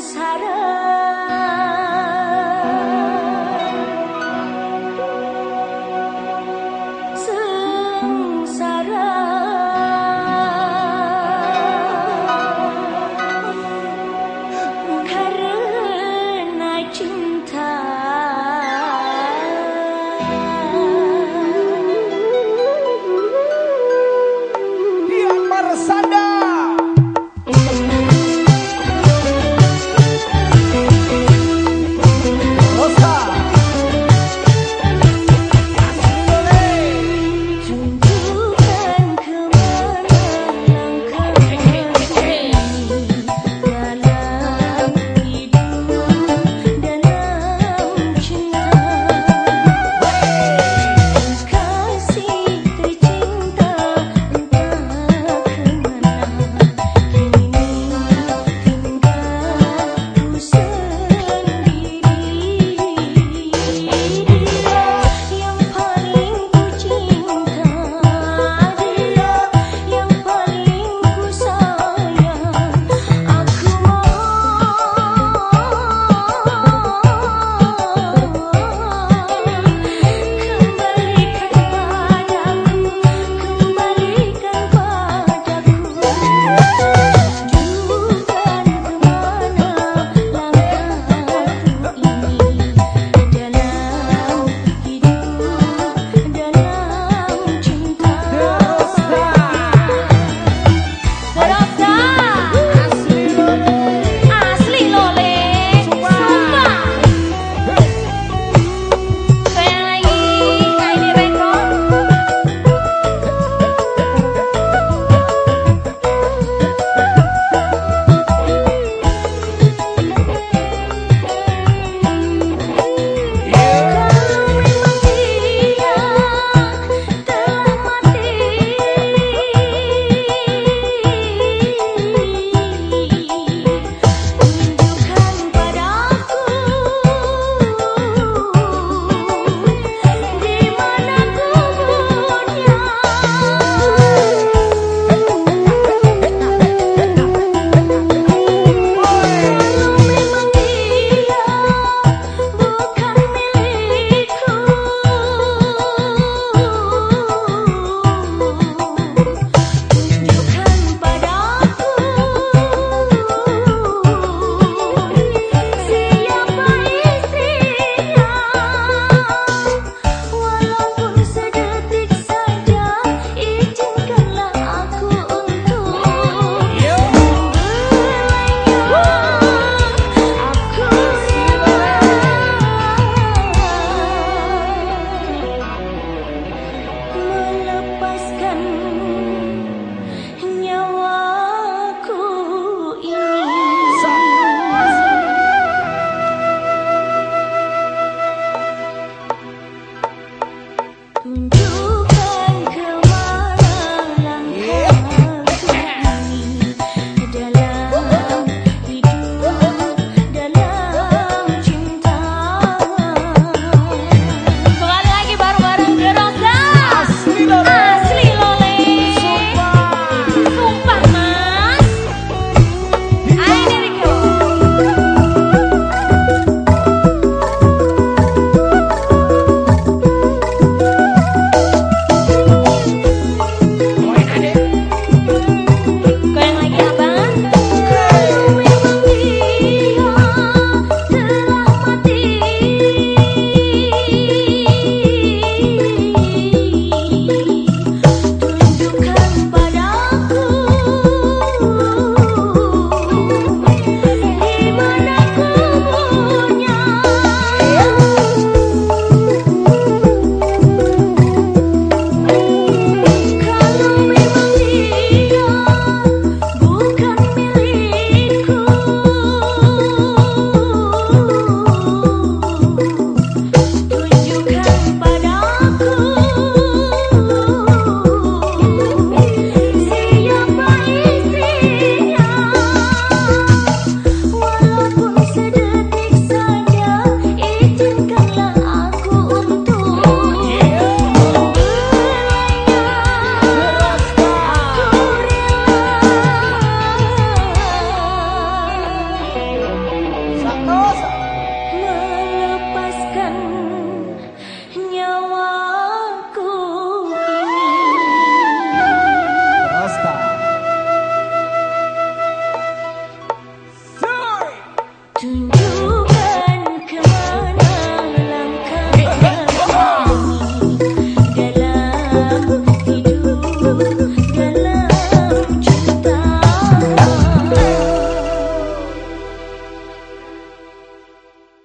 사랑.